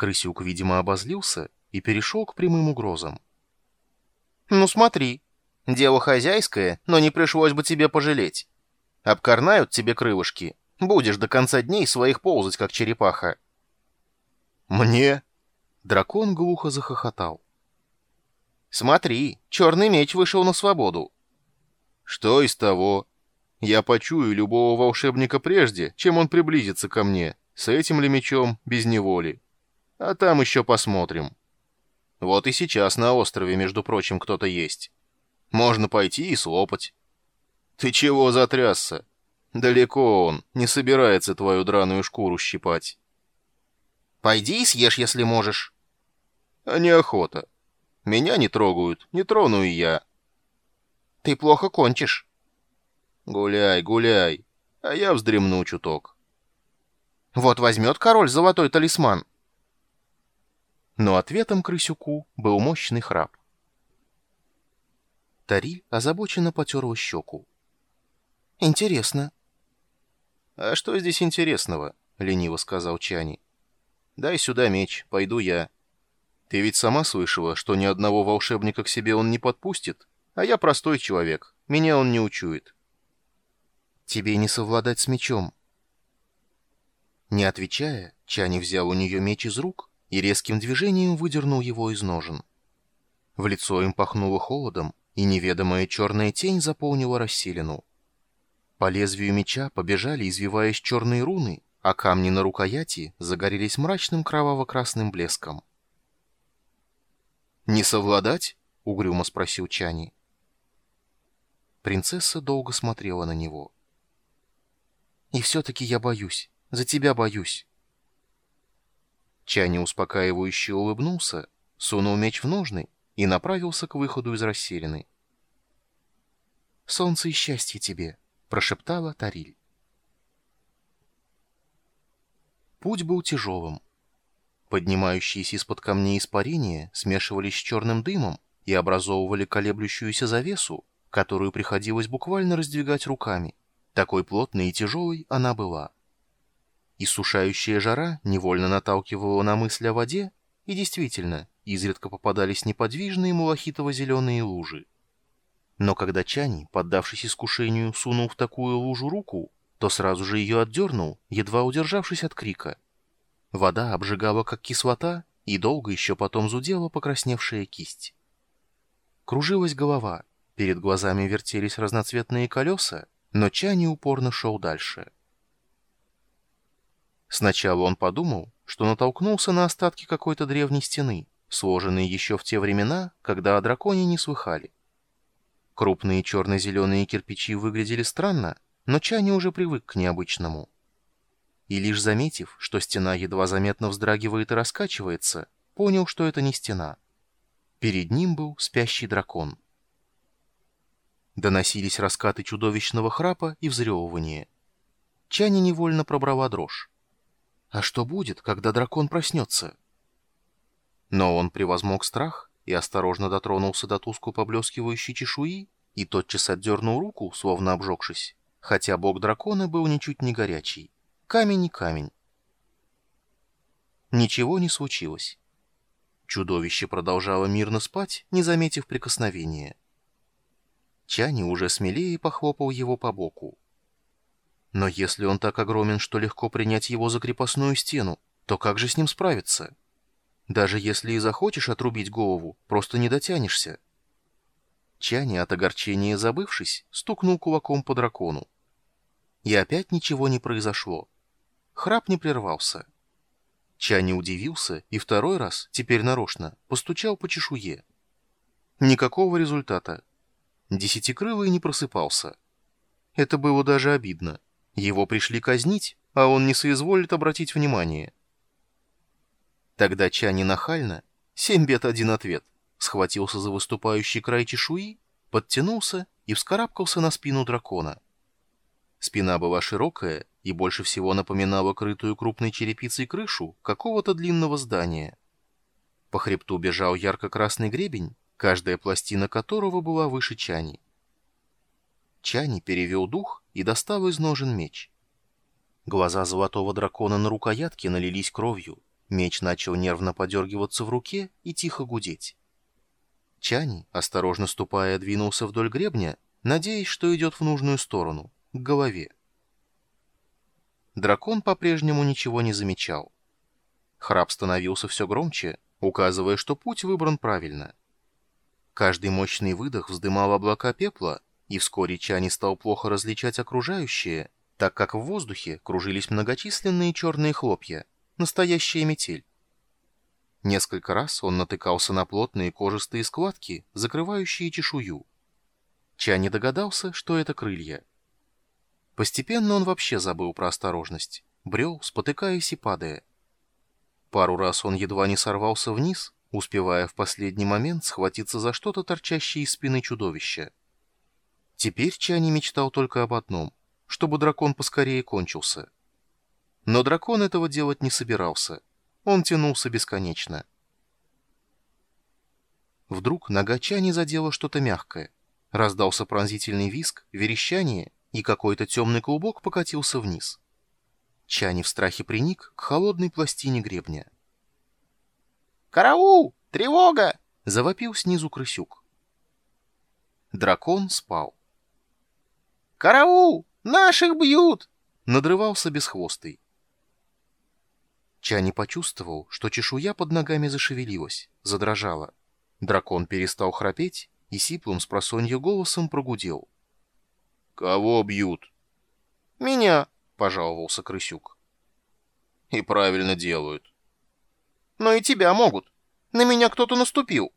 Крысюк, видимо, обозлился и перешел к прямым угрозам. «Ну смотри, дело хозяйское, но не пришлось бы тебе пожалеть. Обкорнают тебе крылышки, будешь до конца дней своих ползать, как черепаха». «Мне?» Дракон глухо захохотал. «Смотри, черный меч вышел на свободу». «Что из того? Я почую любого волшебника прежде, чем он приблизится ко мне, с этим ли мечом, без неволи. А там еще посмотрим». Вот и сейчас на острове, между прочим, кто-то есть. Можно пойти и слопать. Ты чего затрясся? Далеко он, не собирается твою драную шкуру щипать. Пойди и съешь, если можешь. А неохота. Меня не трогают, не трону и я. Ты плохо кончишь. Гуляй, гуляй, а я вздремну чуток. Вот возьмет король золотой талисман, но ответом крысюку был мощный храп. Тариль озабоченно потерла щеку. «Интересно». «А что здесь интересного?» — лениво сказал Чани. «Дай сюда меч, пойду я. Ты ведь сама слышала, что ни одного волшебника к себе он не подпустит, а я простой человек, меня он не учует». «Тебе не совладать с мечом». Не отвечая, Чани взял у нее меч из рук и резким движением выдернул его из ножен. В лицо им пахнуло холодом, и неведомая черная тень заполнила расселину. По лезвию меча побежали, извиваясь черные руны, а камни на рукояти загорелись мрачным кроваво-красным блеском. «Не совладать?» — угрюмо спросил Чани. Принцесса долго смотрела на него. «И все-таки я боюсь. За тебя боюсь». Чани успокаивающе улыбнулся, сунул меч в ножны и направился к выходу из расселены. «Солнце и счастье тебе!» — прошептала Тариль. Путь был тяжелым. Поднимающиеся из-под камней испарения смешивались с черным дымом и образовывали колеблющуюся завесу, которую приходилось буквально раздвигать руками. Такой плотной и тяжелой она была. Иссушающая жара невольно наталкивала на мысль о воде, и действительно, изредка попадались неподвижные малахитово-зеленые лужи. Но когда Чани, поддавшись искушению, сунул в такую лужу руку, то сразу же ее отдернул, едва удержавшись от крика. Вода обжигала, как кислота, и долго еще потом зудела покрасневшая кисть. Кружилась голова, перед глазами вертелись разноцветные колеса, но Чани упорно шел дальше. Сначала он подумал, что натолкнулся на остатки какой-то древней стены, сложенной еще в те времена, когда о драконе не слыхали. Крупные черно-зеленые кирпичи выглядели странно, но Чани уже привык к необычному. И лишь заметив, что стена едва заметно вздрагивает и раскачивается, понял, что это не стена. Перед ним был спящий дракон. Доносились раскаты чудовищного храпа и взрёвывания. Чани невольно пробрала дрожь. А что будет, когда дракон проснется? Но он превозмог страх и осторожно дотронулся до туску поблескивающей чешуи и тотчас отдернул руку, словно обжегшись, хотя бог дракона был ничуть не горячий. Камень не камень. Ничего не случилось. Чудовище продолжало мирно спать, не заметив прикосновения. Чани уже смелее похлопал его по боку. Но если он так огромен, что легко принять его за крепостную стену, то как же с ним справиться? Даже если и захочешь отрубить голову, просто не дотянешься. Чани, от огорчения забывшись, стукнул кулаком по дракону. И опять ничего не произошло. Храп не прервался. Чани удивился и второй раз, теперь нарочно, постучал по чешуе. Никакого результата. Десятикрылый не просыпался. Это было даже обидно. Его пришли казнить, а он не соизволит обратить внимание. Тогда Чани нахально, семь бед один ответ, схватился за выступающий край чешуи, подтянулся и вскарабкался на спину дракона. Спина была широкая и больше всего напоминала крытую крупной черепицей крышу какого-то длинного здания. По хребту бежал ярко-красный гребень, каждая пластина которого была выше Чани. Чани перевел дух и достал из ножен меч. Глаза золотого дракона на рукоятке налились кровью, Меч начал нервно подергиваться в руке и тихо гудеть. Чани, осторожно ступая, двинулся вдоль гребня, надеясь, что идет в нужную сторону, к голове. Дракон по-прежнему ничего не замечал. Храп становился все громче, указывая, что путь выбран правильно. Каждый мощный выдох вздымал облака пепла, и вскоре Чани стал плохо различать окружающее, так как в воздухе кружились многочисленные черные хлопья, настоящая метель. Несколько раз он натыкался на плотные кожистые складки, закрывающие чешую. Чани догадался, что это крылья. Постепенно он вообще забыл про осторожность, брел, спотыкаясь и падая. Пару раз он едва не сорвался вниз, успевая в последний момент схватиться за что-то торчащее из спины чудовища. Теперь Чани мечтал только об одном — чтобы дракон поскорее кончился. Но дракон этого делать не собирался. Он тянулся бесконечно. Вдруг нога Чани задела что-то мягкое. Раздался пронзительный виск, верещание, и какой-то темный клубок покатился вниз. Чани в страхе приник к холодной пластине гребня. «Караул! Тревога!» — завопил снизу крысюк. Дракон спал. «Караул! Наших бьют!» — надрывался бесхвостый. Чани почувствовал, что чешуя под ногами зашевелилась, задрожала. Дракон перестал храпеть и сиплым с просонья голосом прогудел. «Кого бьют?» «Меня», — пожаловался крысюк. «И правильно делают». «Но и тебя могут. На меня кто-то наступил».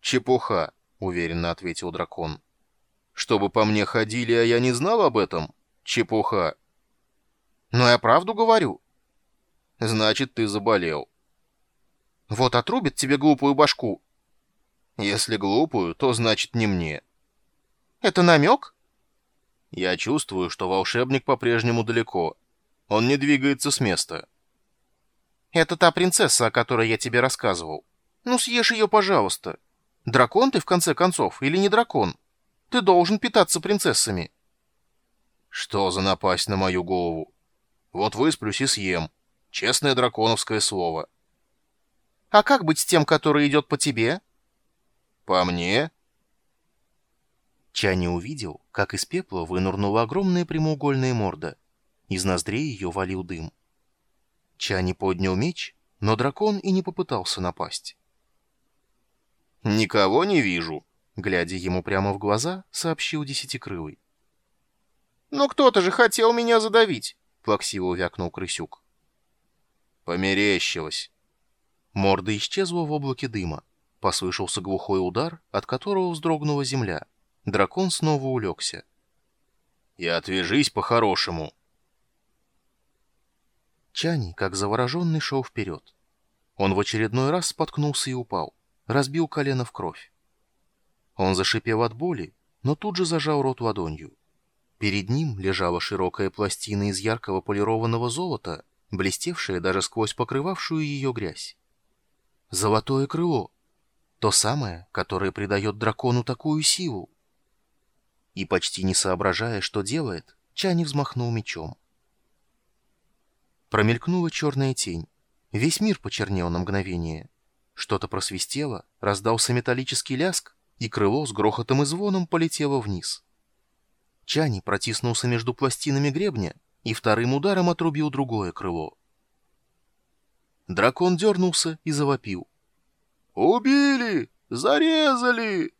«Чепуха», — уверенно ответил дракон. Чтобы по мне ходили, а я не знал об этом? Чепуха. Но я правду говорю. Значит, ты заболел. Вот отрубит тебе глупую башку. Если глупую, то значит не мне. Это намек? Я чувствую, что волшебник по-прежнему далеко. Он не двигается с места. Это та принцесса, о которой я тебе рассказывал. Ну, съешь ее, пожалуйста. Дракон ты, в конце концов, или не дракон? Ты должен питаться принцессами. Что за напасть на мою голову? Вот высплюсь и съем. Честное драконовское слово. А как быть с тем, который идет по тебе? По мне? Чани увидел, как из пепла вынурнула огромная прямоугольная морда. Из ноздрей ее валил дым. Чани поднял меч, но дракон и не попытался напасть. «Никого не вижу», Глядя ему прямо в глаза, сообщил Десятикрылый. «Но кто-то же хотел меня задавить!» — плаксиво вякнул Крысюк. Померещилось. Морда исчезла в облаке дыма. Послышался глухой удар, от которого вздрогнула земля. Дракон снова улегся. «И отвяжись по-хорошему!» Чани, как завороженный, шел вперед. Он в очередной раз споткнулся и упал. Разбил колено в кровь. Он зашипел от боли, но тут же зажал рот ладонью. Перед ним лежала широкая пластина из яркого полированного золота, блестевшая даже сквозь покрывавшую ее грязь. Золотое крыло. То самое, которое придает дракону такую силу. И почти не соображая, что делает, Чани взмахнул мечом. Промелькнула черная тень. Весь мир почернел на мгновение. Что-то просвистело, раздался металлический ляск, и крыло с грохотом и звоном полетело вниз. Чани протиснулся между пластинами гребня и вторым ударом отрубил другое крыло. Дракон дернулся и завопил. «Убили! Зарезали!»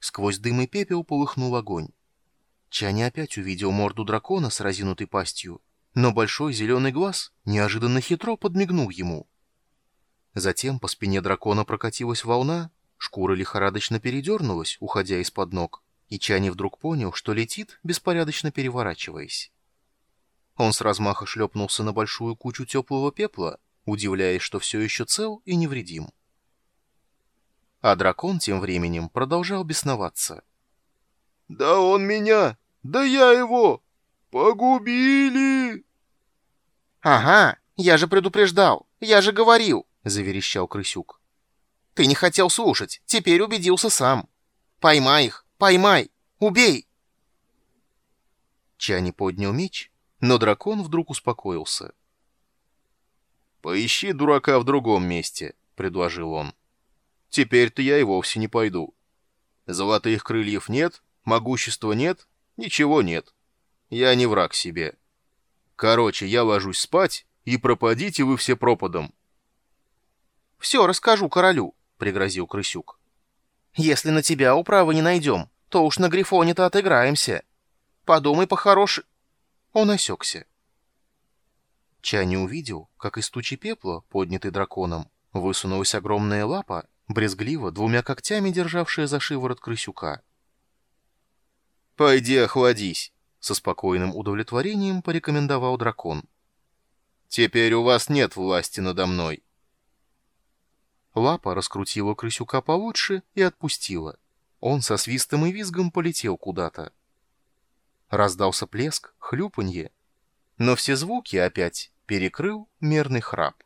Сквозь дым и пепел полыхнул огонь. Чани опять увидел морду дракона с разинутой пастью, но большой зеленый глаз неожиданно хитро подмигнул ему. Затем по спине дракона прокатилась волна, Шкура лихорадочно передернулась, уходя из-под ног, и Чани вдруг понял, что летит, беспорядочно переворачиваясь. Он с размаха шлепнулся на большую кучу теплого пепла, удивляясь, что все еще цел и невредим. А дракон тем временем продолжал бесноваться. «Да он меня! Да я его! Погубили!» «Ага, я же предупреждал! Я же говорил!» — заверещал крысюк. Ты не хотел слушать, теперь убедился сам. Поймай их, поймай, убей!» Чани поднял меч, но дракон вдруг успокоился. «Поищи дурака в другом месте», — предложил он. «Теперь-то я и вовсе не пойду. Золотых крыльев нет, могущества нет, ничего нет. Я не враг себе. Короче, я ложусь спать, и пропадите вы все пропадом». «Все расскажу королю», — пригрозил Крысюк. «Если на тебя управы не найдем, то уж на Грифоне-то отыграемся. Подумай по-хорош...» Он осекся. Чани увидел, как из тучи пепла, поднятой драконом, высунулась огромная лапа, брезгливо двумя когтями державшая за шиворот крысюка. «Пойди охладись», — со спокойным удовлетворением порекомендовал дракон. «Теперь у вас нет власти надо мной». Лапа раскрутила крысюка получше и отпустила. Он со свистом и визгом полетел куда-то. Раздался плеск, хлюпанье, но все звуки опять перекрыл мерный храп.